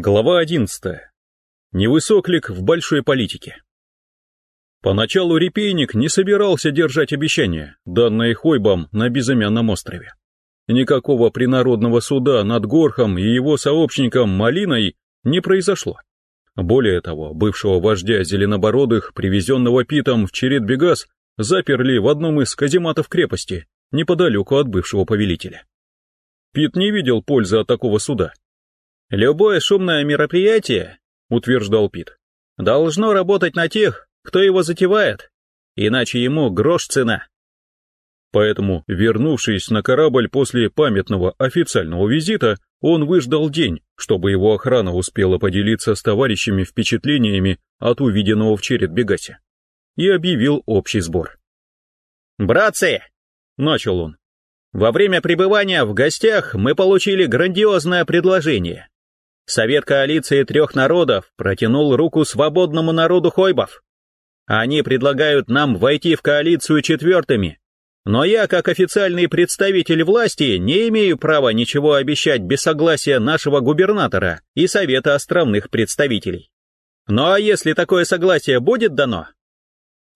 Глава 11. Невысоклик в большой политике. Поначалу репейник не собирался держать обещание, данное Хойбам на безымянном острове. Никакого принародного суда над Горхом и его сообщником Малиной не произошло. Более того, бывшего вождя зеленобородых, привезенного Питом в Чередбегас, заперли в одном из казематов крепости, неподалеку от бывшего повелителя. Пит не видел пользы от такого суда, «Любое шумное мероприятие, — утверждал Пит, — должно работать на тех, кто его затевает, иначе ему грош цена». Поэтому, вернувшись на корабль после памятного официального визита, он выждал день, чтобы его охрана успела поделиться с товарищами впечатлениями от увиденного в Черед-Бегасе, и объявил общий сбор. «Братцы!» — начал он. «Во время пребывания в гостях мы получили грандиозное предложение. Совет коалиции трех народов протянул руку свободному народу хойбов. Они предлагают нам войти в коалицию четвертыми, но я, как официальный представитель власти, не имею права ничего обещать без согласия нашего губернатора и Совета островных представителей. Ну а если такое согласие будет дано?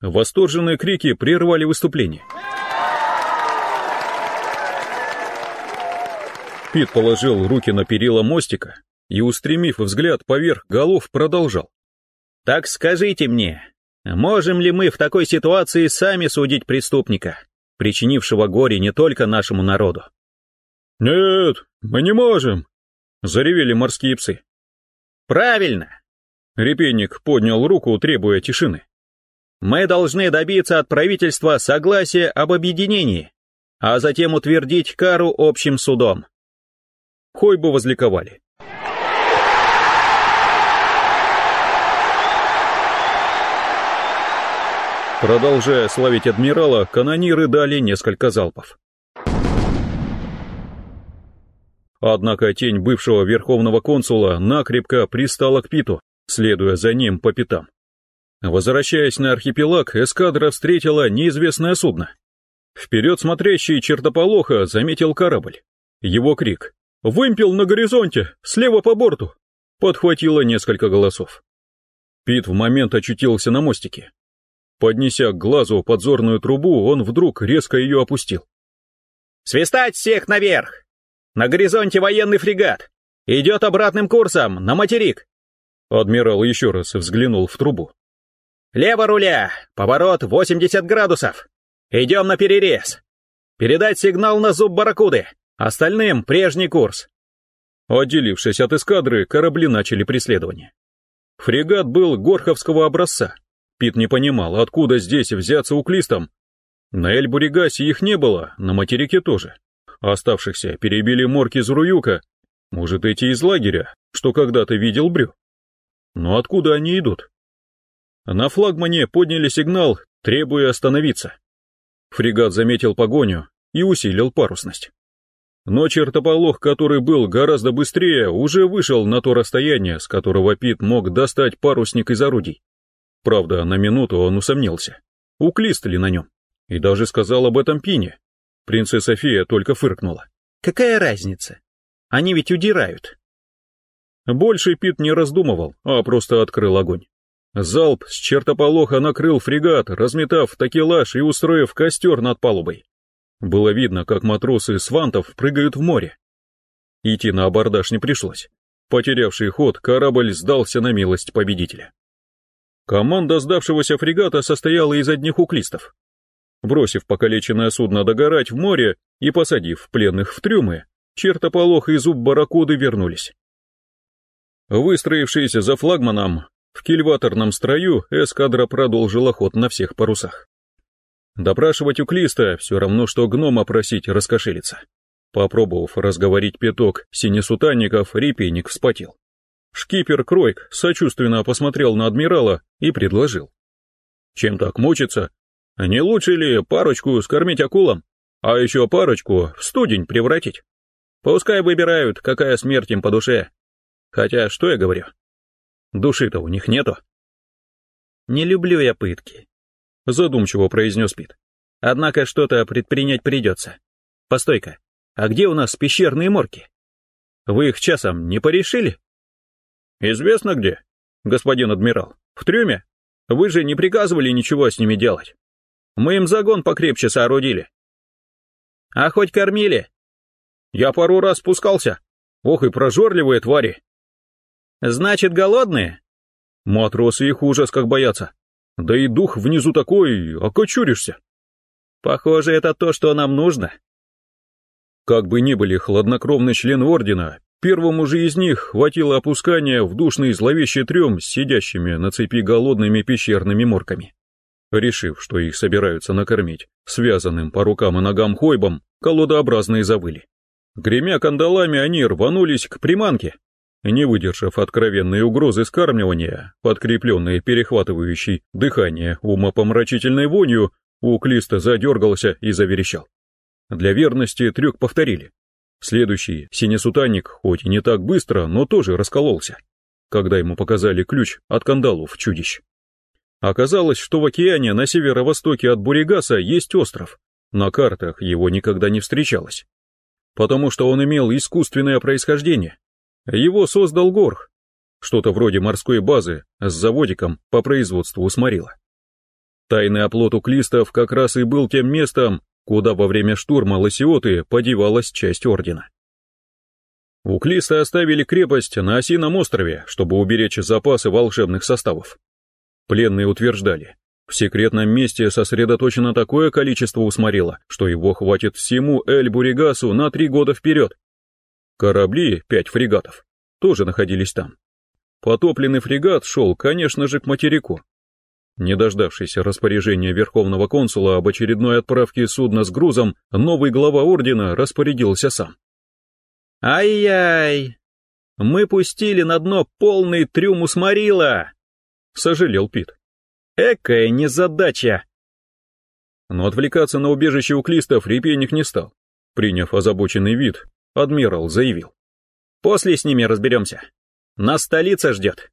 Восторженные крики прервали выступление. Пит положил руки на перила мостика и, устремив взгляд поверх голов, продолжал. «Так скажите мне, можем ли мы в такой ситуации сами судить преступника, причинившего горе не только нашему народу?» «Нет, мы не можем», — заревели морские псы. «Правильно!» — репейник поднял руку, требуя тишины. «Мы должны добиться от правительства согласия об объединении, а затем утвердить кару общим судом». Хойбы возликовали. Продолжая славить адмирала, канониры дали несколько залпов. Однако тень бывшего верховного консула накрепко пристала к Питу, следуя за ним по пятам. Возвращаясь на архипелаг, эскадра встретила неизвестное судно. Вперед смотрящий чертополоха заметил корабль. Его крик «Вымпел на горизонте! Слева по борту!» подхватило несколько голосов. Пит в момент очутился на мостике. Поднеся к глазу подзорную трубу, он вдруг резко ее опустил. «Свистать всех наверх! На горизонте военный фрегат! Идет обратным курсом, на материк!» Адмирал еще раз взглянул в трубу. «Лево руля! Поворот 80 градусов! Идем на перерез! Передать сигнал на зуб барракуды! Остальным прежний курс!» Отделившись от эскадры, корабли начали преследование. Фрегат был горховского образца, Пит не понимал, откуда здесь взяться уклистам. На Эльбуригасе их не было, на материке тоже. Оставшихся перебили морки Зруюка, может, эти из лагеря, что когда-то видел Брю. Но откуда они идут? На флагмане подняли сигнал, требуя остановиться. Фрегат заметил погоню и усилил парусность. Но чертополох, который был гораздо быстрее, уже вышел на то расстояние, с которого Пит мог достать парусник из орудий. Правда, на минуту он усомнился, уклист ли на нем, и даже сказал об этом Пине. Принцесса Фея только фыркнула. «Какая разница? Они ведь удирают». Больше Пит не раздумывал, а просто открыл огонь. Залп с чертополоха накрыл фрегат, разметав такелаж и устроив костер над палубой. Было видно, как матросы с вантов прыгают в море. Идти на абордаж не пришлось. Потерявший ход, корабль сдался на милость победителя. Команда сдавшегося фрегата состояла из одних уклистов. Бросив покалеченное судно догорать в море и посадив пленных в трюмы, чертополох и зуб барракуды вернулись. Выстроившись за флагманом, в кильваторном строю эскадра продолжила ход на всех парусах. Допрашивать уклиста все равно, что гнома просить раскошелиться. Попробовав разговорить пяток синесутанников, репейник вспотел. Шкипер Кройк сочувственно посмотрел на адмирала и предложил. «Чем так мучиться? Не лучше ли парочку скормить акулам, а еще парочку в студень превратить? Пускай выбирают, какая смерть им по душе. Хотя, что я говорю? Души-то у них нету». «Не люблю я пытки», — задумчиво произнес Пит. «Однако что-то предпринять придется. Постой-ка, а где у нас пещерные морки? Вы их часом не порешили?» Известно где? Господин адмирал. В трюме? Вы же не приказывали ничего с ними делать. Мы им загон покрепче соорудили. А хоть кормили? Я пару раз спускался. Ох и прожорливые твари. Значит, голодные? Матросы их ужас как боятся. Да и дух внизу такой, окочуришься. Похоже, это то, что нам нужно. Как бы ни были хладнокровны члены Ордена, первому же из них хватило опускания в душный зловещий трем с сидящими на цепи голодными пещерными морками. Решив, что их собираются накормить связанным по рукам и ногам хойбом, колодообразные завыли. Гремя кандалами, они рванулись к приманке, не выдержав откровенной угрозы скармливания, подкрепленной перехватывающей дыхание умопомрачительной вонью, Уклиста задергался и заверещал. Для верности трюк повторили. Следующий синесутанник, хоть и не так быстро, но тоже раскололся, когда ему показали ключ от кандалов чудищ. Оказалось, что в океане на северо-востоке от Буригаса есть остров. На картах его никогда не встречалось. Потому что он имел искусственное происхождение. Его создал Горх, что-то вроде морской базы с заводиком по производству усморила. Тайный оплот уклистов как раз и был тем местом, куда во время штурма Лосиоты подевалась часть ордена. Уклисты оставили крепость на Осином острове, чтобы уберечь запасы волшебных составов. Пленные утверждали, в секретном месте сосредоточено такое количество усморила, что его хватит всему Эль-Буригасу на три года вперед. Корабли, пять фрегатов, тоже находились там. Потопленный фрегат шел, конечно же, к материку. Не дождавшись распоряжения Верховного консула об очередной отправке судна с грузом, новый глава ордена распорядился сам. «Ай-яй! Мы пустили на дно полный трюм усморила!» — сожалел Пит. «Экая незадача!» Но отвлекаться на убежище у клистов репейник не стал. Приняв озабоченный вид, адмирал заявил. «После с ними разберемся. Нас столица ждет».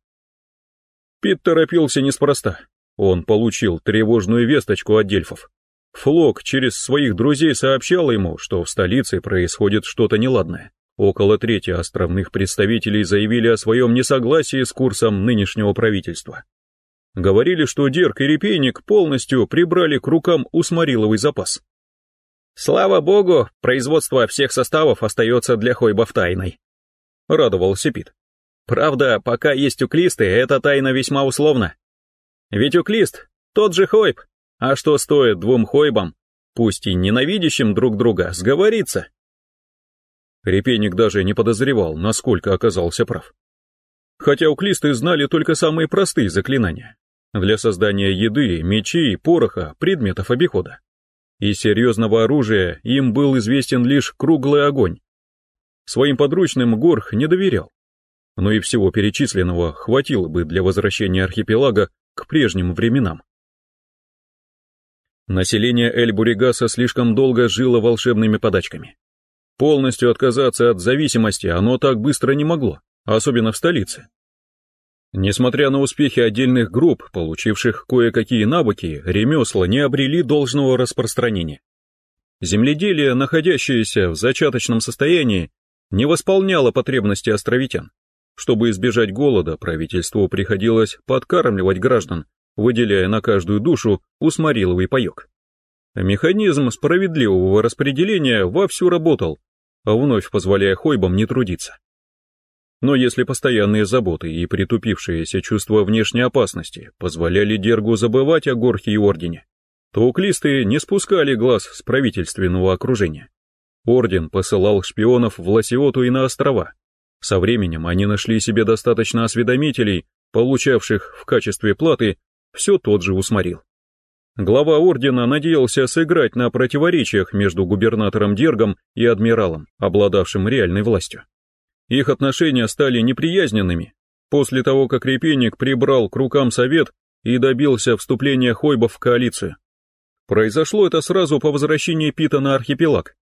Пит торопился неспроста. Он получил тревожную весточку от дельфов. Флок через своих друзей сообщал ему, что в столице происходит что-то неладное. Около трети островных представителей заявили о своем несогласии с курсом нынешнего правительства. Говорили, что Дерк и Репейник полностью прибрали к рукам усмориловый запас. «Слава богу, производство всех составов остается для Хойбов тайной», — радовался Пит. «Правда, пока есть уклисты, эта тайна весьма условна. Ведь уклист — тот же Хойб, а что стоит двум Хойбам, пусть и ненавидящим друг друга, сговориться?» Репейник даже не подозревал, насколько оказался прав. Хотя уклисты знали только самые простые заклинания. Для создания еды, мечей, пороха, предметов обихода. Из серьезного оружия им был известен лишь круглый огонь. Своим подручным Горх не доверял. Но и всего перечисленного хватило бы для возвращения архипелага к прежним временам. Население Эль-Буригаса слишком долго жило волшебными подачками. Полностью отказаться от зависимости оно так быстро не могло, особенно в столице. Несмотря на успехи отдельных групп, получивших кое-какие навыки, ремесла не обрели должного распространения. Земледелие, находящееся в зачаточном состоянии, не восполняло потребности островитян. Чтобы избежать голода, правительству приходилось подкармливать граждан, выделяя на каждую душу усмориловый паек. Механизм справедливого распределения вовсю работал, вновь позволяя хойбам не трудиться. Но если постоянные заботы и притупившееся чувство внешней опасности позволяли Дергу забывать о Горхе и Ордене, то уклисты не спускали глаз с правительственного окружения. Орден посылал шпионов в Лосиоту и на острова. Со временем они нашли себе достаточно осведомителей, получавших в качестве платы все тот же усморил. Глава ордена надеялся сыграть на противоречиях между губернатором Дергом и адмиралом, обладавшим реальной властью. Их отношения стали неприязненными после того, как Репейник прибрал к рукам совет и добился вступления Хойбов в коалицию. Произошло это сразу по возвращении Пита на архипелаг.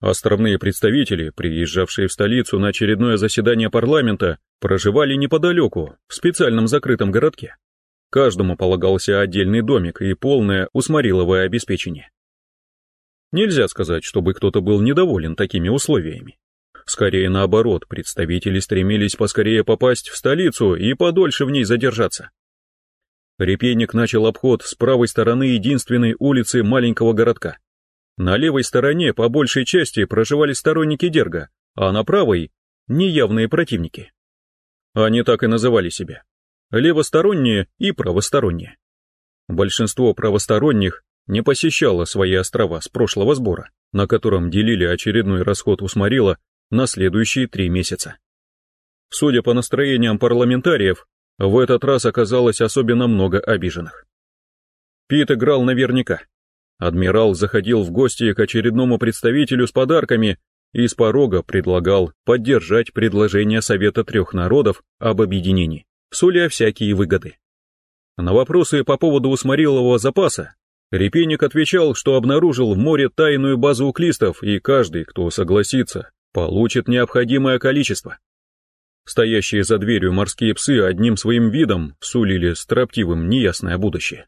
Островные представители, приезжавшие в столицу на очередное заседание парламента, проживали неподалеку, в специальном закрытом городке. Каждому полагался отдельный домик и полное усмориловое обеспечение. Нельзя сказать, чтобы кто-то был недоволен такими условиями. Скорее наоборот, представители стремились поскорее попасть в столицу и подольше в ней задержаться. Репейник начал обход с правой стороны единственной улицы маленького городка. На левой стороне по большей части проживали сторонники Дерга, а на правой — неявные противники. Они так и называли себя — левосторонние и правосторонние. Большинство правосторонних не посещало свои острова с прошлого сбора, на котором делили очередной расход Усмарила на следующие три месяца. Судя по настроениям парламентариев, в этот раз оказалось особенно много обиженных. Пит играл наверняка. Адмирал заходил в гости к очередному представителю с подарками и с порога предлагал поддержать предложение Совета трех народов об объединении, суля всякие выгоды. На вопросы по поводу усморилового запаса Репейник отвечал, что обнаружил в море тайную базу уклистов, и каждый, кто согласится, получит необходимое количество. Стоящие за дверью морские псы одним своим видом сулили строптивым неясное будущее.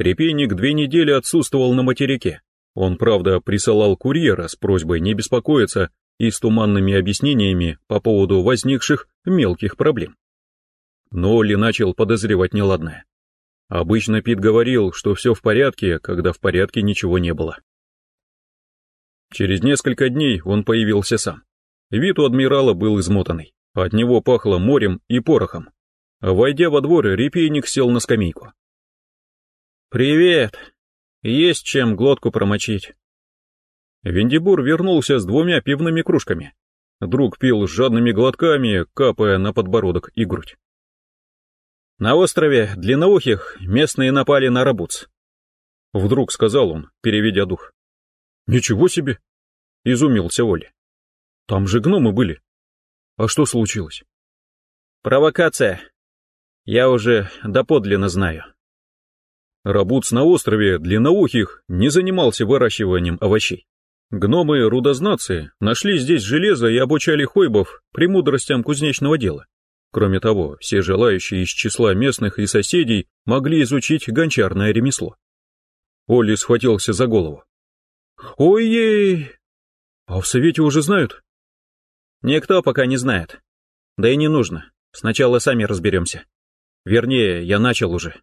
Репейник две недели отсутствовал на материке. Он, правда, присылал курьера с просьбой не беспокоиться и с туманными объяснениями по поводу возникших мелких проблем. Но Оли начал подозревать неладное. Обычно Пит говорил, что все в порядке, когда в порядке ничего не было. Через несколько дней он появился сам. Вид у адмирала был измотанный, от него пахло морем и порохом. Войдя во двор, репейник сел на скамейку. «Привет! Есть чем глотку промочить». Вендибур вернулся с двумя пивными кружками. Друг пил с жадными глотками, капая на подбородок и грудь. На острове Длинноухих местные напали на рабуц. Вдруг сказал он, переведя дух. «Ничего себе!» — изумился Оля. Там же гномы были. А что случилось? Провокация. Я уже доподлинно знаю. Рабуц на острове Длинноухих не занимался выращиванием овощей. Гномы-рудознацы нашли здесь железо и обучали хойбов премудростям кузнечного дела. Кроме того, все желающие из числа местных и соседей могли изучить гончарное ремесло. Олли схватился за голову. «Ой-ей! А в совете уже знают?» Никто пока не знает. Да и не нужно. Сначала сами разберемся. Вернее, я начал уже.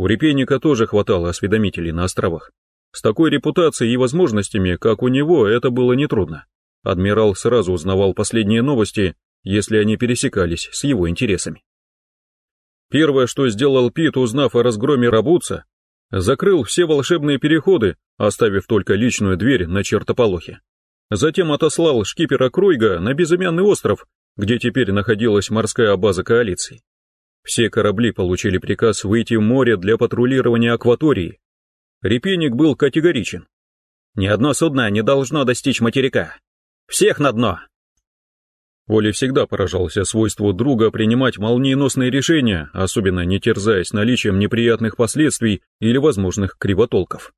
У репейника тоже хватало осведомителей на островах. С такой репутацией и возможностями, как у него, это было нетрудно. Адмирал сразу узнавал последние новости, если они пересекались с его интересами. Первое, что сделал Пит, узнав о разгроме Рабуца, закрыл все волшебные переходы, оставив только личную дверь на чертополохе. Затем отослал шкипера Круйга на безымянный остров, где теперь находилась морская база коалиции. Все корабли получили приказ выйти в море для патрулирования акватории. Репейник был категоричен. «Ни одно судно не должно достичь материка. Всех на дно!» Оля всегда поражался свойству друга принимать молниеносные решения, особенно не терзаясь наличием неприятных последствий или возможных кривотолков.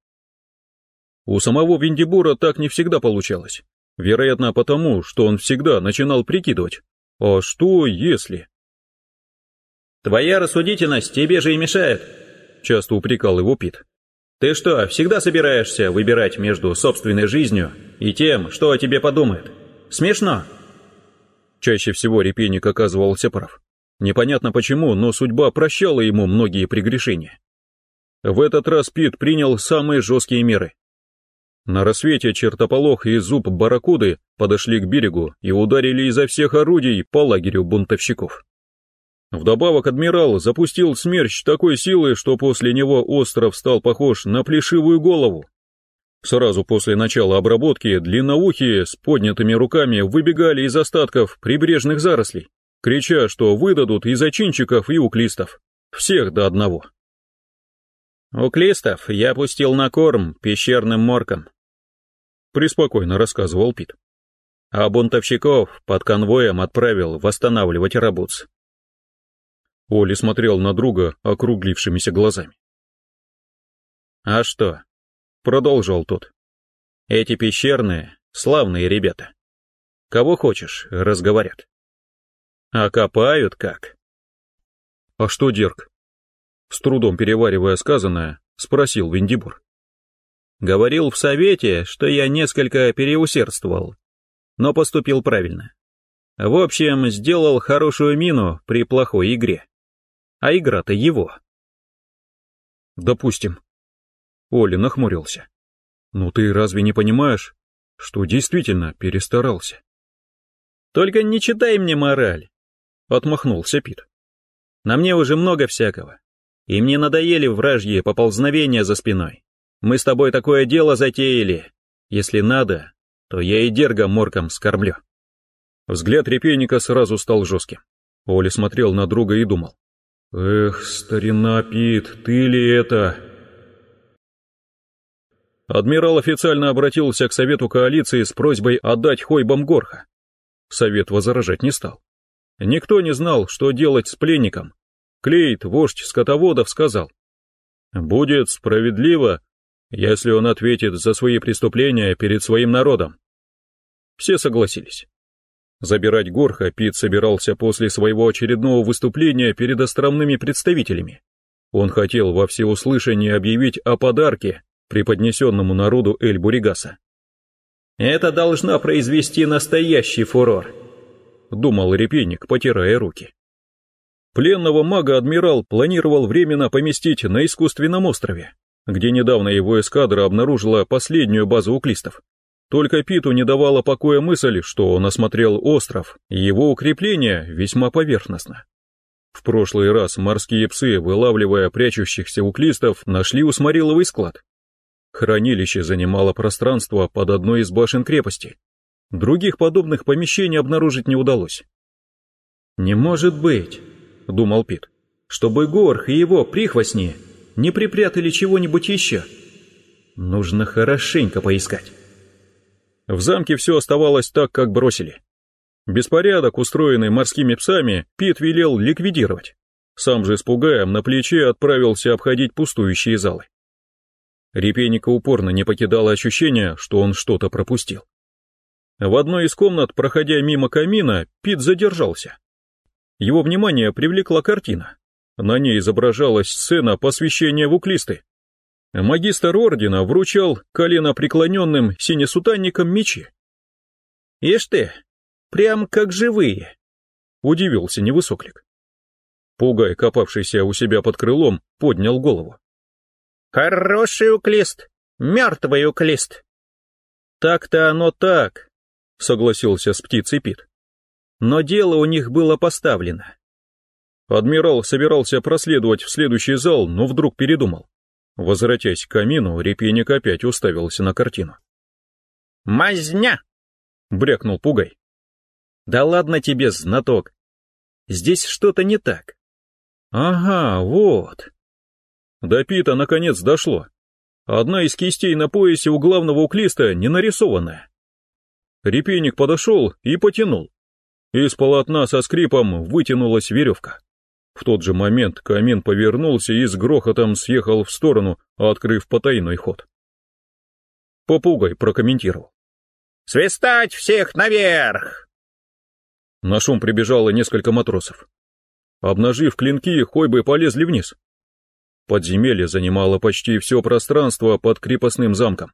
У самого Виндибура так не всегда получалось. Вероятно, потому, что он всегда начинал прикидывать. А что если? «Твоя рассудительность тебе же и мешает», — часто упрекал его Пит. «Ты что, всегда собираешься выбирать между собственной жизнью и тем, что о тебе подумают? Смешно?» Чаще всего репейник оказывался прав. Непонятно почему, но судьба прощала ему многие прегрешения. В этот раз Пит принял самые жесткие меры. На рассвете чертополох и зуб барракуды подошли к берегу и ударили изо всех орудий по лагерю бунтовщиков. Вдобавок адмирал запустил смерч такой силы, что после него остров стал похож на плешивую голову. Сразу после начала обработки длинноухие с поднятыми руками выбегали из остатков прибрежных зарослей, крича, что выдадут и зачинчиков, и уклистов. Всех до одного. «Уклистов я пустил на корм пещерным моркам», — преспокойно рассказывал Пит. «А бунтовщиков под конвоем отправил восстанавливать рабуц». Оли смотрел на друга округлившимися глазами. «А что?» — продолжал тот. «Эти пещерные, славные ребята. Кого хочешь, разговорят. А копают как?» «А что, Дерг?» С трудом переваривая сказанное, спросил Виндибур. Говорил в совете, что я несколько переусердствовал. но поступил правильно. В общем, сделал хорошую мину при плохой игре. А игра-то его. Допустим. Оля нахмурился. Ну ты разве не понимаешь, что действительно перестарался? Только не читай мне мораль, отмахнулся Пит. На мне уже много всякого, и мне надоели вражьи поползновения за спиной. Мы с тобой такое дело затеяли. Если надо, то я и дерга морком скормлю. Взгляд репейника сразу стал жестким. Оля смотрел на друга и думал. «Эх, старина Пит, ты ли это?» Адмирал официально обратился к Совету коалиции с просьбой отдать Хойбам Горха. Совет возражать не стал. Никто не знал, что делать с пленником. Клейт, вождь скотоводов, сказал, «Будет справедливо, если он ответит за свои преступления перед своим народом». Все согласились. Забирать Горха Пит собирался после своего очередного выступления перед островными представителями. Он хотел во всеуслышание объявить о подарке, преподнесенному народу Эль-Буригаса. «Это должно произвести настоящий фурор», — думал репейник, потирая руки. Пленного мага адмирал планировал временно поместить на искусственном острове, где недавно его эскадра обнаружила последнюю базу уклистов. Только Питу не давала покоя мысль, что он осмотрел остров, и его укрепление весьма поверхностно. В прошлый раз морские псы, вылавливая прячущихся уклистов, нашли усмориловый склад, Хранилище занимало пространство под одной из башен крепости. Других подобных помещений обнаружить не удалось. «Не может быть», — думал Пит, — «чтобы Горх и его прихвостни не припрятали чего-нибудь еще. Нужно хорошенько поискать». В замке все оставалось так, как бросили. Беспорядок, устроенный морскими псами, Пит велел ликвидировать. Сам же с пугаем на плече отправился обходить пустующие залы. Репейника упорно не покидало ощущение, что он что-то пропустил. В одной из комнат, проходя мимо камина, Пит задержался. Его внимание привлекла картина. На ней изображалась сцена посвящения в уклисты. Магистр ордена вручал колено преклоненным синесутанникам мечи. «Ишь ты, прям как живые!» — удивился невысоклик. Пугай, копавшийся у себя под крылом, поднял голову. Хороший уклист, мертвый уклист. Так-то оно так, согласился с птицей Пит. Но дело у них было поставлено. Адмирал собирался проследовать в следующий зал, но вдруг передумал. Возвратясь к камину, репейник опять уставился на картину. «Мазня!» — брякнул Пугай. «Да ладно тебе, знаток. Здесь что-то не так». «Ага, вот», до Пита наконец дошло. Одна из кистей на поясе у главного уклиста не нарисованная. Репейник подошел и потянул. Из полотна со скрипом вытянулась веревка. В тот же момент камин повернулся и с грохотом съехал в сторону, открыв потайной ход. Попугай прокомментировал. «Свистать всех наверх!» На шум прибежало несколько матросов. Обнажив клинки, хойбы полезли вниз. Подземелье занимало почти все пространство под крепостным замком.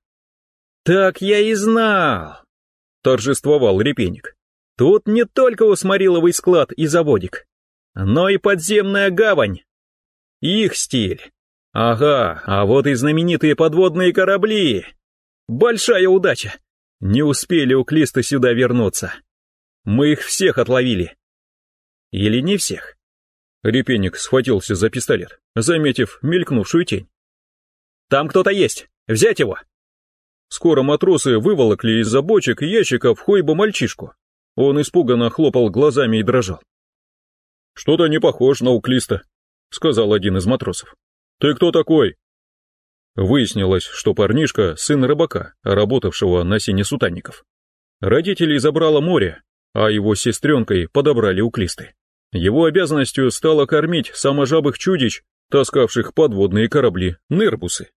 «Так я и знал!» — торжествовал репейник. «Тут не только усмориловый склад и заводик, но и подземная гавань. Их стиль. Ага, а вот и знаменитые подводные корабли. Большая удача. Не успели у сюда вернуться. Мы их всех отловили. Или не всех? Репейник схватился за пистолет, заметив мелькнувшую тень. «Там кто-то есть! Взять его!» Скоро матросы выволокли из-за бочек и ящиков Хойба мальчишку. Он испуганно хлопал глазами и дрожал. «Что-то не похож на Уклиста», — сказал один из матросов. «Ты кто такой?» Выяснилось, что парнишка — сын рыбака, работавшего на синесутанников. Родителей забрало море, а его сестренкой подобрали уклисты. Его обязанностью стало кормить саможабых чудищ, таскавших подводные корабли, нербусы.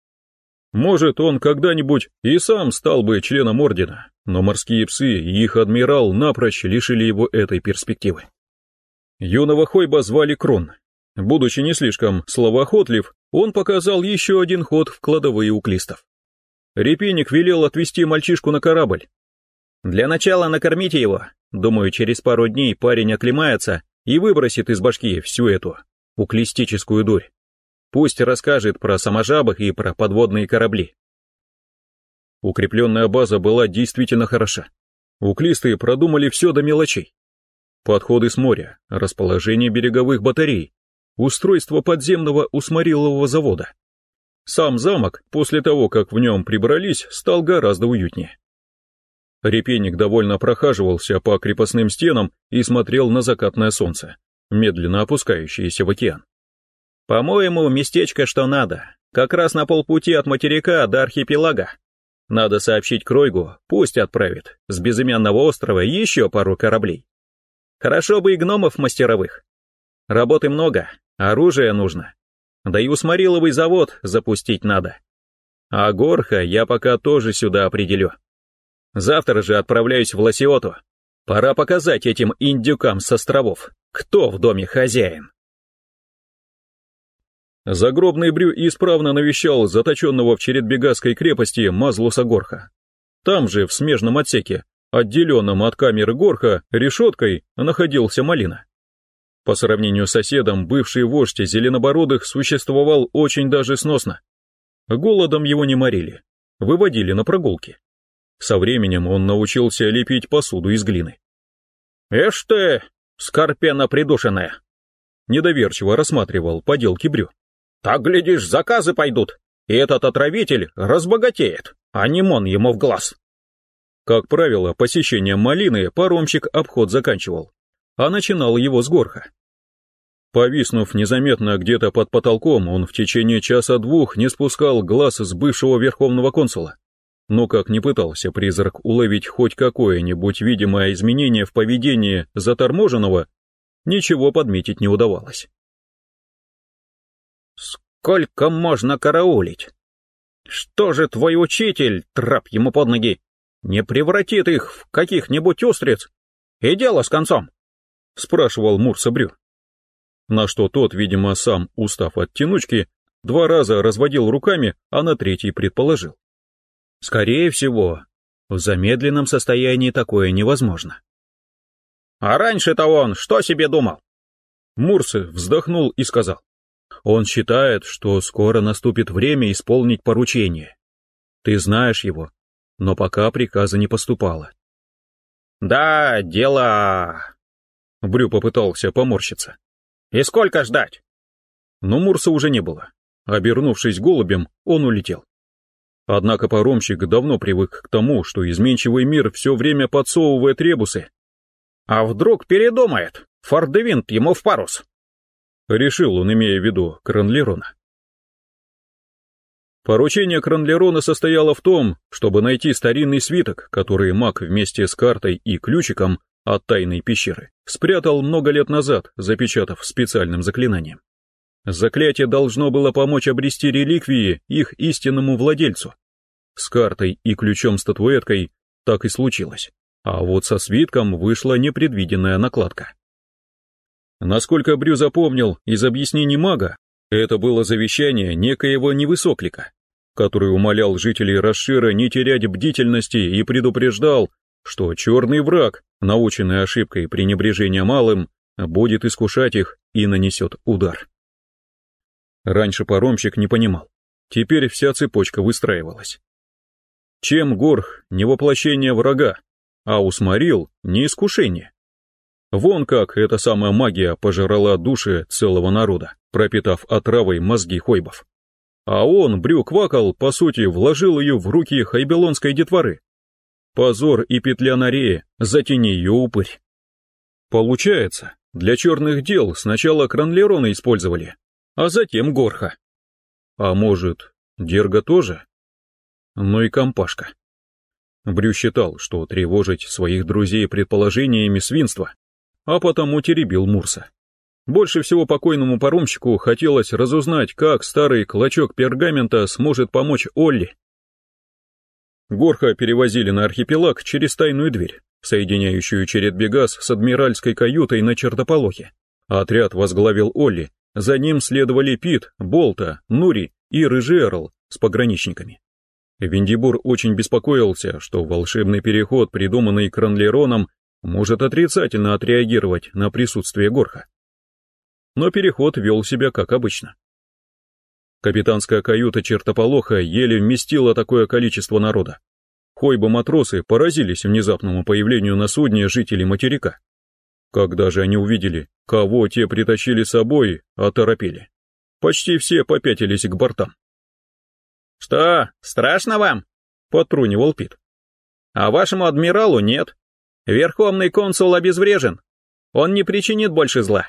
Может, он когда-нибудь и сам стал бы членом ордена, но морские псы и их адмирал напрочь лишили его этой перспективы. Юного Хойба звали Крон. Будучи не слишком словоохотлив, он показал еще один ход в кладовые уклистов. Репейник велел отвезти мальчишку на корабль. Для начала накормите его. Думаю, через пару дней парень оклемается и выбросит из башки всю эту уклистическую дурь. Пусть расскажет про саможабах и про подводные корабли. Укрепленная база была действительно хороша. Уклисты продумали все до мелочей. Подходы с моря, расположение береговых батарей, устройство подземного усморилового завода. Сам замок, после того, как в нем прибрались, стал гораздо уютнее. Репейник довольно прохаживался по крепостным стенам и смотрел на закатное солнце, медленно опускающееся в океан. «По-моему, местечко что надо, как раз на полпути от материка до архипелага. Надо сообщить Кройгу, пусть отправит с безымянного острова еще пару кораблей. Хорошо бы и гномов мастеровых. Работы много, оружия нужно. Да и усмориловый завод запустить надо. А Горха я пока тоже сюда определю. Завтра же отправляюсь в Лосиоту. Пора показать этим индюкам с островов, кто в доме хозяин. Загробный Брю исправно навещал заточенного в Чередбегасской крепости Мазлуса Горха. Там же, в смежном отсеке, отделенном от камеры Горха решеткой, находился Малина. По сравнению с соседом, бывший вождь Зеленобородых существовал очень даже сносно. Голодом его не морили, выводили на прогулки. Со временем он научился лепить посуду из глины. «Эш ты, скорпена придушенная!» Недоверчиво рассматривал поделки Брю. Так, глядишь, заказы пойдут, и этот отравитель разбогатеет, а не мон ему в глаз. Как правило, посещением малины паромщик обход заканчивал, а начинал его с горха. Повиснув незаметно где-то под потолком, он в течение часа-двух не спускал глаз с бывшего верховного консула. Но как не пытался призрак уловить хоть какое-нибудь видимое изменение в поведении заторможенного, ничего подметить не удавалось. Сколько можно караулить? Что же твой учитель, трап ему под ноги, не превратит их в каких-нибудь устриц? И дело с концом? Спрашивал Мурса Брю. На что тот, видимо, сам, устав от тянучки, два раза разводил руками, а на третий предположил. Скорее всего, в замедленном состоянии такое невозможно. А раньше-то он что себе думал? Мурсы вздохнул и сказал. Он считает, что скоро наступит время исполнить поручение. Ты знаешь его, но пока приказа не поступало. Да, дело... Брю попытался поморщиться. И сколько ждать? Но Мурса уже не было. Обернувшись голубем, он улетел. Однако паромщик давно привык к тому, что изменчивый мир все время подсовывает ребусы. А вдруг передумает? Фордевинт ему в парус. Решил он, имея в виду Кранлерона. Поручение Кранлерона состояло в том, чтобы найти старинный свиток, который маг вместе с картой и ключиком от тайной пещеры спрятал много лет назад, запечатав специальным заклинанием. Заклятие должно было помочь обрести реликвии их истинному владельцу. С картой и ключом-статуэткой так и случилось, а вот со свитком вышла непредвиденная накладка. Насколько Брю запомнил из объяснений мага, это было завещание некоего невысоклика, который умолял жителей Расшира не терять бдительности и предупреждал, что черный враг, наученный ошибкой пренебрежения малым, будет искушать их и нанесет удар. Раньше паромщик не понимал, теперь вся цепочка выстраивалась. Чем Горх не воплощение врага, а усморил не искушение. Вон как эта самая магия пожирала души целого народа, пропитав отравой мозги хойбов. А он, Брюк Вакал, по сути, вложил ее в руки хайбелонской детворы. Позор и петля на рее, затяни ее упырь. Получается, для черных дел сначала Кранлерона использовали, а затем Горха. А может, Дерга тоже? Ну и компашка. Брю считал, что тревожить своих друзей предположениями свинства, а потому теребил Мурса. Больше всего покойному паромщику хотелось разузнать, как старый клочок пергамента сможет помочь Олли. Горха перевозили на архипелаг через тайную дверь, соединяющую Чередбегас с адмиральской каютой на чертополохе. Отряд возглавил Олли, за ним следовали Пит, Болта, Нури и Рыжий Эрл с пограничниками. Виндибур очень беспокоился, что волшебный переход, придуманный Кранлероном, может отрицательно отреагировать на присутствие Горха. Но переход вел себя как обычно. Капитанская каюта чертополоха еле вместила такое количество народа. Хойба-матросы поразились внезапному появлению на судне жителей материка. Когда же они увидели, кого те притащили с собой, оторопели. Почти все попятились к бортам. «Что, страшно вам?» — подтрунивал Пит. «А вашему адмиралу нет. Верховный консул обезврежен. Он не причинит больше зла».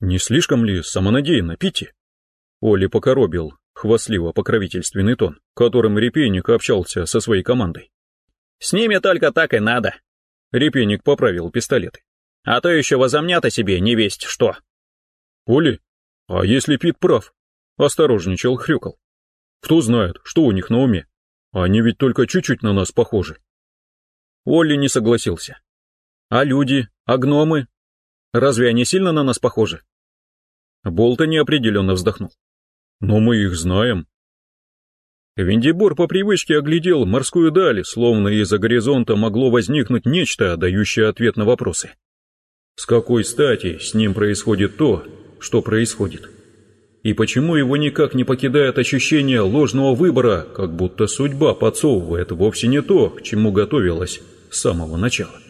«Не слишком ли самонадеянно, Питти?» Оли покоробил хвастливо-покровительственный тон, которым Репейник общался со своей командой. «С ними только так и надо». Репейник поправил пистолеты. «А то еще возомнят о себе не весть что». «Оли, а если Пит прав?» Осторожничал Хрюкал. «Кто знает, что у них на уме? Они ведь только чуть-чуть на нас похожи». Олли не согласился. «А люди? А гномы? Разве они сильно на нас похожи?» Болта неопределенно вздохнул. «Но мы их знаем». Виндибор по привычке оглядел морскую даль, словно из-за горизонта могло возникнуть нечто, дающее ответ на вопросы. С какой стати с ним происходит то, что происходит? И почему его никак не покидает ощущение ложного выбора, как будто судьба подсовывает вовсе не то, к чему готовилась с самого начала?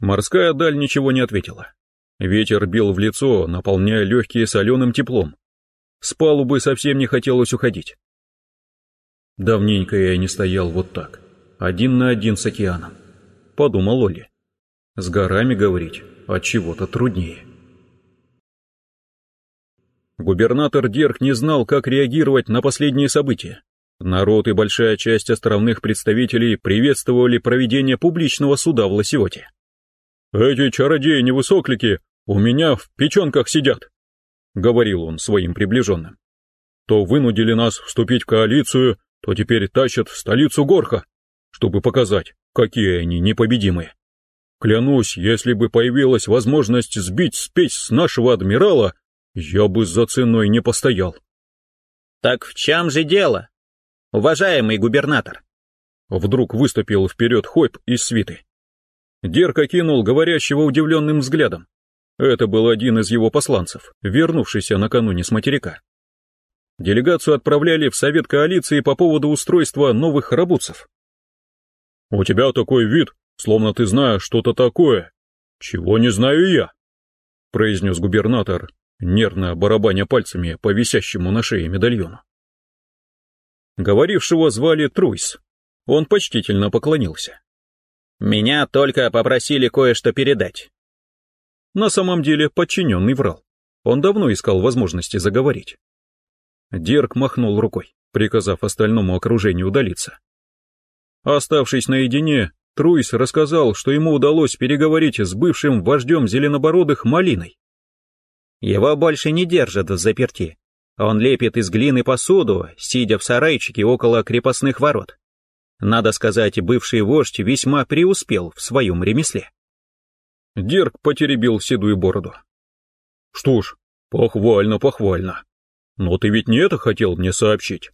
Морская даль ничего не ответила. Ветер бил в лицо, наполняя легкие соленым теплом. С палубы совсем не хотелось уходить. Давненько я не стоял вот так, один на один с океаном, подумал Олли. С горами говорить от чего-то труднее. Губернатор Дерх не знал, как реагировать на последние события. Народ и большая часть островных представителей приветствовали проведение публичного суда в Лосиоте. «Эти чародеи-невысоклики у меня в печенках сидят», — говорил он своим приближенным. «То вынудили нас вступить в коалицию, то теперь тащат в столицу Горха, чтобы показать, какие они непобедимые. Клянусь, если бы появилась возможность сбить спесь с нашего адмирала, я бы за ценой не постоял». «Так в чем же дело, уважаемый губернатор?» Вдруг выступил вперед Хойп из свиты. Дерк окинул говорящего удивленным взглядом. Это был один из его посланцев, вернувшийся накануне с материка. Делегацию отправляли в Совет коалиции по поводу устройства новых рабуцев. «У тебя такой вид, словно ты знаешь что-то такое, чего не знаю я», произнес губернатор, нервно барабаня пальцами по висящему на шее медальону. Говорившего звали Труйс. Он почтительно поклонился. Меня только попросили кое-что передать. На самом деле подчиненный врал. Он давно искал возможности заговорить. Дерг махнул рукой, приказав остальному окружению удалиться. Оставшись наедине, Труйс рассказал, что ему удалось переговорить с бывшим вождем зеленобородых Малиной. Его больше не держат в заперти. Он лепит из глины посуду, сидя в сарайчике около крепостных ворот. Надо сказать, бывший вождь весьма преуспел в своем ремесле. Дерг потеребил седую бороду. Что ж, похвально, похвально. Но ты ведь не это хотел мне сообщить?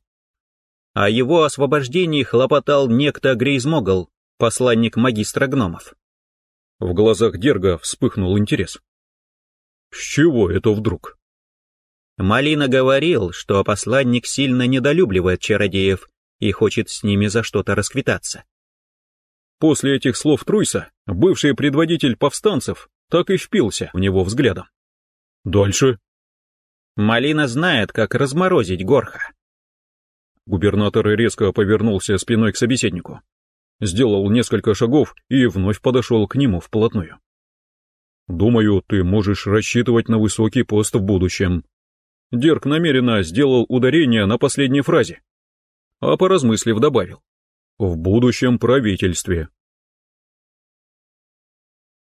О его освобождении хлопотал некто Грейзмогл, посланник магистра гномов. В глазах Дерга вспыхнул интерес. С чего это вдруг? Малина говорил, что посланник сильно недолюбливает чародеев и хочет с ними за что-то расквитаться. После этих слов Труйса бывший предводитель повстанцев так и впился в него взглядом. Дальше. Малина знает, как разморозить Горха. Губернатор резко повернулся спиной к собеседнику, сделал несколько шагов и вновь подошел к нему вплотную. «Думаю, ты можешь рассчитывать на высокий пост в будущем». Дерк намеренно сделал ударение на последней фразе, а поразмыслив добавил. В будущем правительстве.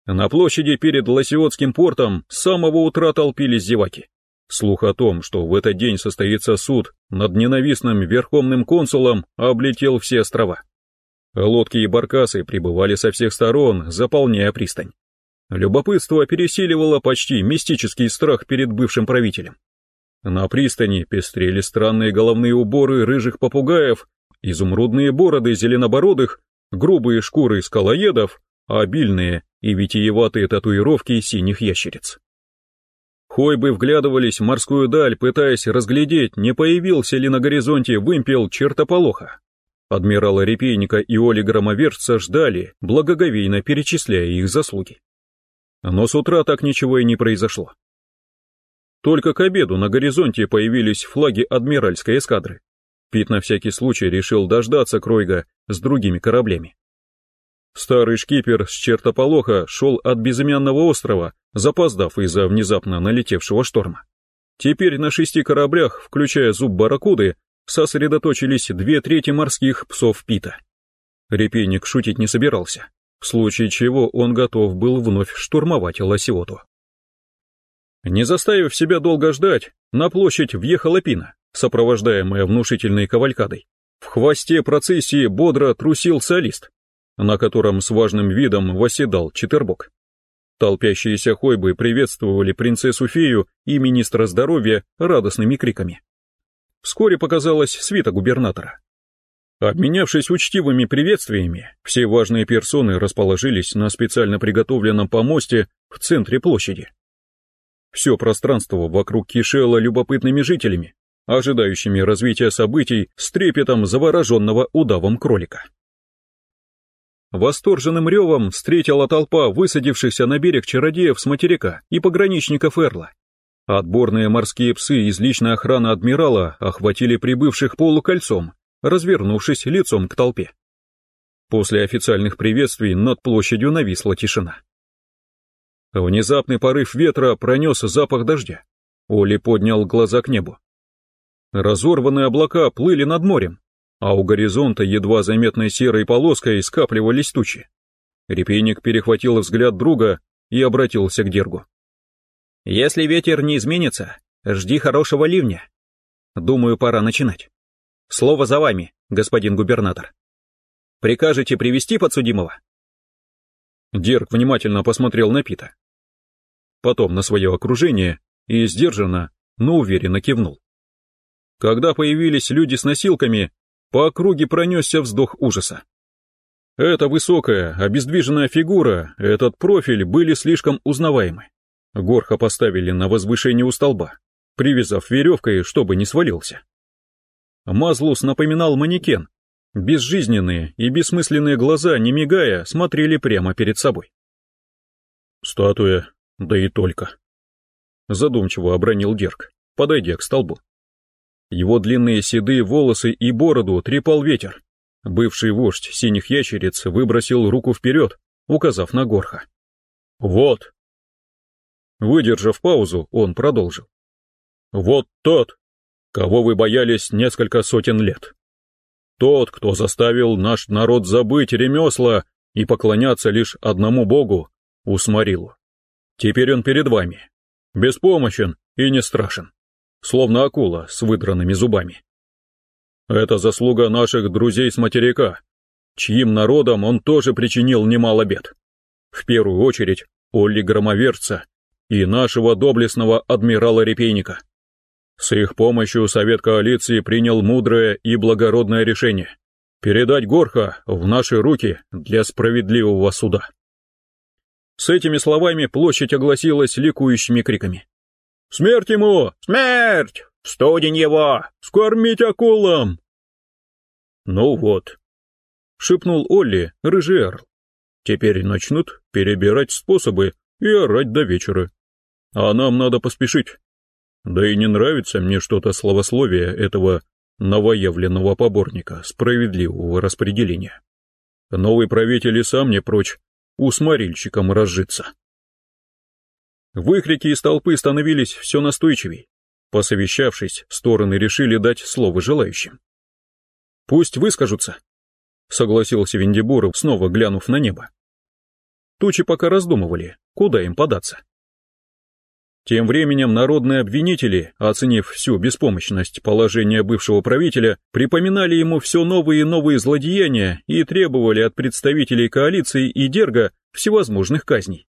На площади перед Лосиотским портом с самого утра толпились зеваки. Слух о том, что в этот день состоится суд над ненавистным верховным консулом, облетел все острова. Лодки и баркасы прибывали со всех сторон, заполняя пристань. Любопытство пересиливало почти мистический страх перед бывшим правителем. На пристани пестрели странные головные уборы рыжих попугаев, изумрудные бороды зеленобородых, грубые шкуры скалоедов, обильные и витиеватые татуировки синих ящериц. Хойбы вглядывались в морскую даль, пытаясь разглядеть, не появился ли на горизонте вымпел чертополоха. Адмирала Репейника и Оли Громовержца ждали, благоговейно перечисляя их заслуги. Но с утра так ничего и не произошло. Только к обеду на горизонте появились флаги адмиральской эскадры. Пит на всякий случай решил дождаться Кройга с другими кораблями. Старый шкипер с чертополоха шел от безымянного острова, запоздав из-за внезапно налетевшего шторма. Теперь на шести кораблях, включая зуб барракуды, сосредоточились две трети морских псов Пита. Репейник шутить не собирался, в случае чего он готов был вновь штурмовать Лосиоту. Не заставив себя долго ждать, на площадь въехала Пина, сопровождаемая внушительной кавалькадой. В хвосте процессии бодро трусил солист, на котором с важным видом восседал Четербок. Толпящиеся хойбы приветствовали принцессу-фею и министра здоровья радостными криками. Вскоре показалась свита губернатора. Обменявшись учтивыми приветствиями, все важные персоны расположились на специально приготовленном помосте в центре площади. Все пространство вокруг кишело любопытными жителями, ожидающими развития событий с трепетом завороженного удавом кролика. Восторженным ревом встретила толпа высадившихся на берег чародеев с материка и пограничников Эрла. Отборные морские псы из личной охраны адмирала охватили прибывших полукольцом, развернувшись лицом к толпе. После официальных приветствий над площадью нависла тишина. Внезапный порыв ветра пронес запах дождя. Оли поднял глаза к небу. Разорванные облака плыли над морем, а у горизонта едва заметной серой полоской скапливались тучи. Репейник перехватил взгляд друга и обратился к Дергу. «Если ветер не изменится, жди хорошего ливня. Думаю, пора начинать. Слово за вами, господин губернатор. Прикажете привести подсудимого?» Дерг внимательно посмотрел на Пита. Потом на свое окружение и сдержанно, но уверенно кивнул. Когда появились люди с носилками, по округе пронесся вздох ужаса. Эта высокая, обездвиженная фигура, этот профиль были слишком узнаваемы. Горха поставили на возвышение у столба, привязав веревкой, чтобы не свалился. Мазлус напоминал манекен. Безжизненные и бессмысленные глаза, не мигая, смотрели прямо перед собой. «Статуя, да и только», — задумчиво обронил Дерг, подойдя к столбу. Его длинные седые волосы и бороду трепал ветер. Бывший вождь синих ящериц выбросил руку вперед, указав на горха. «Вот!» Выдержав паузу, он продолжил. «Вот тот, кого вы боялись несколько сотен лет. Тот, кто заставил наш народ забыть ремесла и поклоняться лишь одному богу, Усмарилу. Теперь он перед вами, беспомощен и не страшен словно акула с выдранными зубами. Это заслуга наших друзей с материка, чьим народом он тоже причинил немало бед. В первую очередь Олли Громоверца и нашего доблестного адмирала Репейника. С их помощью Совет Коалиции принял мудрое и благородное решение передать Горха в наши руки для справедливого суда. С этими словами площадь огласилась ликующими криками. Смерть ему! Смерть! Студень его! Скормить акулам!» «Ну вот», — шепнул Олли, рыжий эрл. «Теперь начнут перебирать способы и орать до вечера. А нам надо поспешить. Да и не нравится мне что-то словословие этого новоявленного поборника справедливого распределения. Новый правитель и сам не прочь усморильщиком разжиться». Выкрики из толпы становились все настойчивей. Посовещавшись, стороны решили дать слово желающим. «Пусть выскажутся», — согласился Виндибуров, снова глянув на небо. Тучи пока раздумывали, куда им податься. Тем временем народные обвинители, оценив всю беспомощность положения бывшего правителя, припоминали ему все новые и новые злодеяния и требовали от представителей коалиции и Дерга всевозможных казней.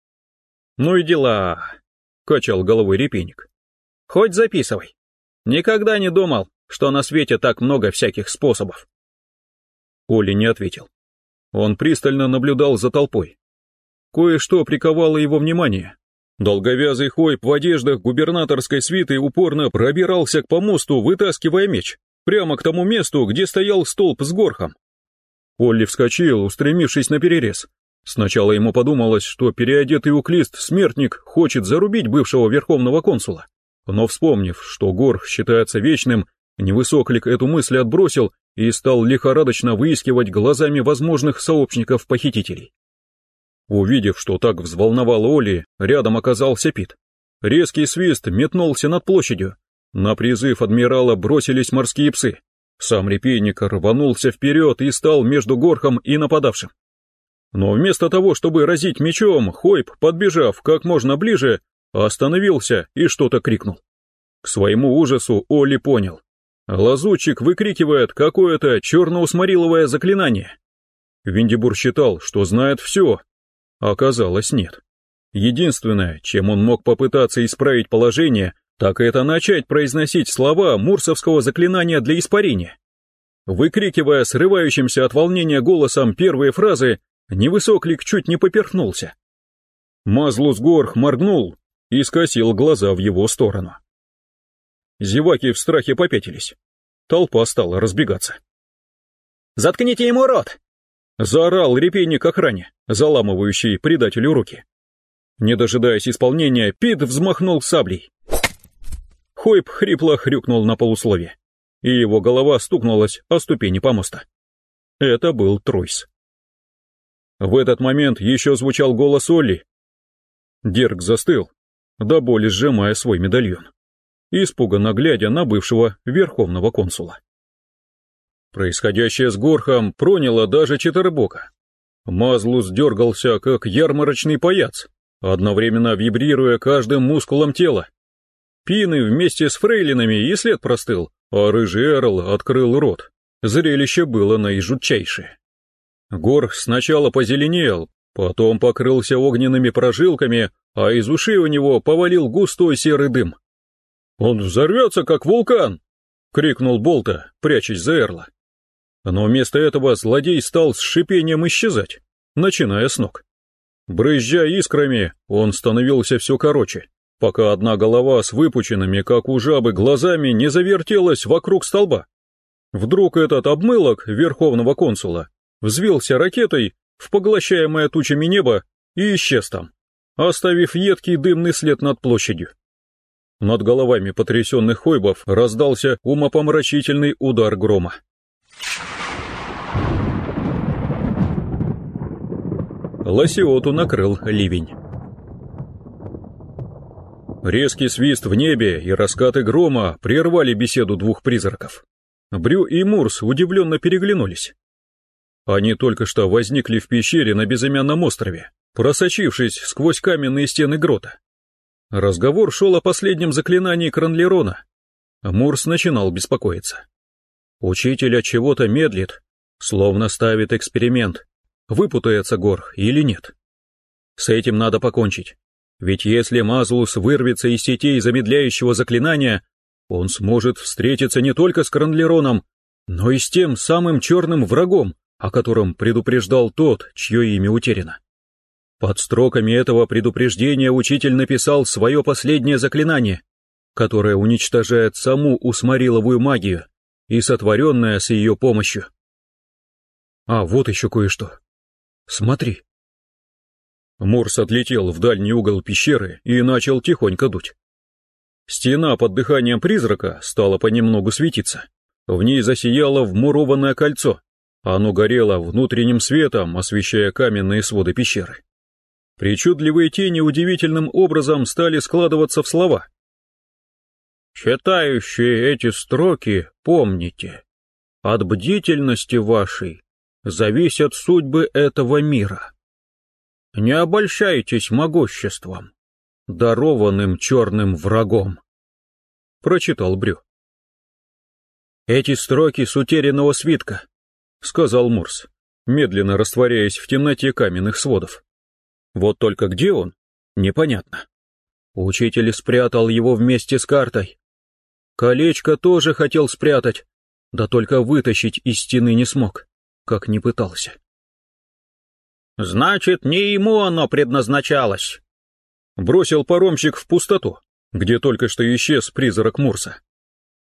«Ну и дела», — качал головой репейник. «Хоть записывай. Никогда не думал, что на свете так много всяких способов. Оля не ответил. Он пристально наблюдал за толпой. Кое-что приковало его внимание. Долговязый Хойп в одеждах губернаторской свиты упорно пробирался к помосту, вытаскивая меч, прямо к тому месту, где стоял столб с горхом. Олли вскочил, устремившись на перерез. Сначала ему подумалось, что переодетый уклист смертник хочет зарубить бывшего верховного консула. Но вспомнив, что Горх считается вечным, невысоклик эту мысль отбросил и стал лихорадочно выискивать глазами возможных сообщников похитителей. Увидев, что так взволновало Оли, рядом оказался Пит. Резкий свист метнулся над площадью. На призыв адмирала бросились морские псы. Сам репейник рванулся вперед и стал между горхом и нападавшим. Но вместо того, чтобы разить мечом, Хойп, подбежав как можно ближе, остановился и что-то крикнул. К своему ужасу Оли понял. Лазутчик выкрикивает какое-то черно-усмориловое заклинание. Виндибур считал, что знает все. Оказалось, нет. Единственное, чем он мог попытаться исправить положение, так это начать произносить слова мурсовского заклинания для испарения. Выкрикивая срывающимся от волнения голосом первые фразы, невысоклик чуть не поперхнулся. Мазлус Горх моргнул и скосил глаза в его сторону. Зеваки в страхе попятились. Толпа стала разбегаться. «Заткните ему рот!» Заорал репейник охране, заламывающий предателю руки. Не дожидаясь исполнения, Пит взмахнул саблей. Хойп хрипло хрюкнул на полуслове, и его голова стукнулась о ступени помоста. Это был Тройс. В этот момент еще звучал голос Олли. Дерг застыл, до боли сжимая свой медальон испуганно глядя на бывшего верховного консула. Происходящее с Горхом проняло даже Четвербока. Мазлус дергался, как ярмарочный паяц, одновременно вибрируя каждым мускулом тела. Пины вместе с фрейлинами и след простыл, а рыжий Эрл открыл рот. Зрелище было наижутчайшее. Горх сначала позеленел, потом покрылся огненными прожилками, а из ушей у него повалил густой серый дым. «Он взорвется, как вулкан!» — крикнул Болта, прячась за Эрла. Но вместо этого злодей стал с шипением исчезать, начиная с ног. Брызжа искрами, он становился все короче, пока одна голова с выпученными, как у жабы, глазами не завертелась вокруг столба. Вдруг этот обмылок верховного консула взвился ракетой в поглощаемое тучами небо и исчез там, оставив едкий дымный след над площадью. Над головами потрясенных хойбов раздался умопомрачительный удар грома. Лосиоту накрыл ливень. Резкий свист в небе и раскаты грома прервали беседу двух призраков. Брю и Мурс удивленно переглянулись. Они только что возникли в пещере на безымянном острове, просочившись сквозь каменные стены грота. Разговор шел о последнем заклинании Кранлерона. Мурс начинал беспокоиться. Учитель от чего-то медлит, словно ставит эксперимент, выпутается Горх или нет. С этим надо покончить, ведь если Мазлус вырвется из сетей замедляющего заклинания, он сможет встретиться не только с Кранлероном, но и с тем самым черным врагом, о котором предупреждал тот, чье имя утеряно. Под строками этого предупреждения учитель написал свое последнее заклинание, которое уничтожает саму усмориловую магию и сотворенное с ее помощью. А вот еще кое-что. Смотри. Морс отлетел в дальний угол пещеры и начал тихонько дуть. Стена под дыханием призрака стала понемногу светиться. В ней засияло вмурованное кольцо. Оно горело внутренним светом, освещая каменные своды пещеры. Причудливые тени удивительным образом стали складываться в слова. «Читающие эти строки, помните, от бдительности вашей зависят судьбы этого мира. Не обольщайтесь могуществом, дарованным черным врагом», — прочитал Брю. «Эти строки с утерянного свитка», — сказал Мурс, медленно растворяясь в темноте каменных сводов. Вот только где он? Непонятно. Учитель спрятал его вместе с картой. Колечко тоже хотел спрятать, да только вытащить из стены не смог, как не пытался. «Значит, не ему оно предназначалось», — бросил паромщик в пустоту, где только что исчез призрак Мурса.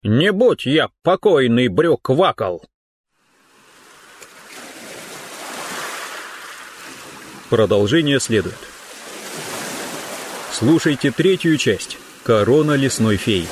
«Не будь я покойный брюк вакал!» Продолжение следует. Слушайте третью часть «Корона лесной феи».